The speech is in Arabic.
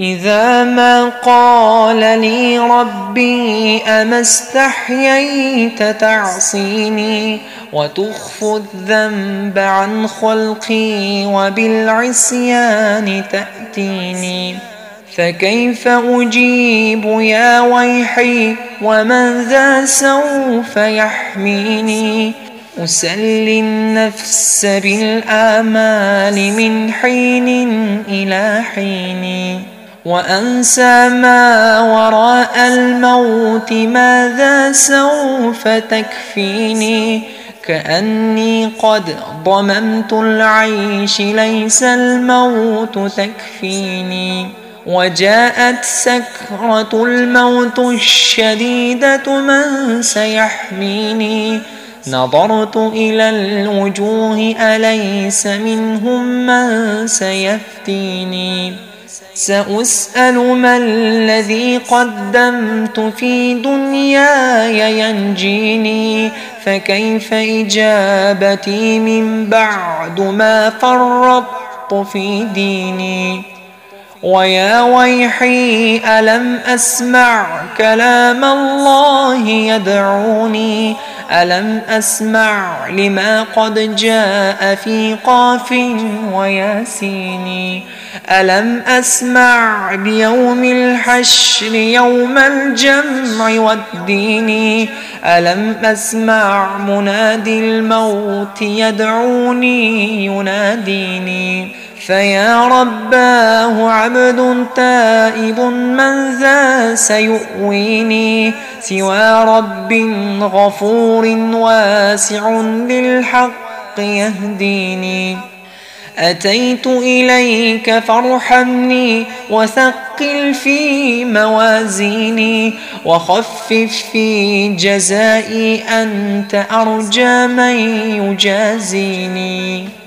إذا ما قال لي ربي أما استحييت تعصيني وتخفوا الذنب عن خلقي وبالعصيان تأتيني فكيف أجيب يا ويحي ومن ذا سوف يحميني أسلي النفس بالآمال من حين إلى حين وأنسى ما وراء الموت ماذا سوف تكفيني؟ كأني قد ضممت العيش ليس الموت تكفيني. وجاءت سكرة الموت الشديدة من سيحميني؟ نظرت إلى الوجوه أليس منهم من سيفتيني؟ سأسأل ما الذي قدمت في دنياي ينجيني؟ فكيف إجابتي من بعد ما فرطت في ديني؟ ويا ويحي ألم أسمع كلام الله يدعوني؟ ألم أسمع لما قد جاء في قاف وياسين؟ ألم أسمع بيوم الحشر يوم الجمع والدين؟ ألم أسمع منادي الموت يدعوني يناديني؟ فيا رباه عبد تائب من ذا سيؤويني سوى رب غفور واسع للحق يهديني. أتيت إليك فارحمني وثقل في موازيني وخفف في جزائي أنت أرجى من يجازيني.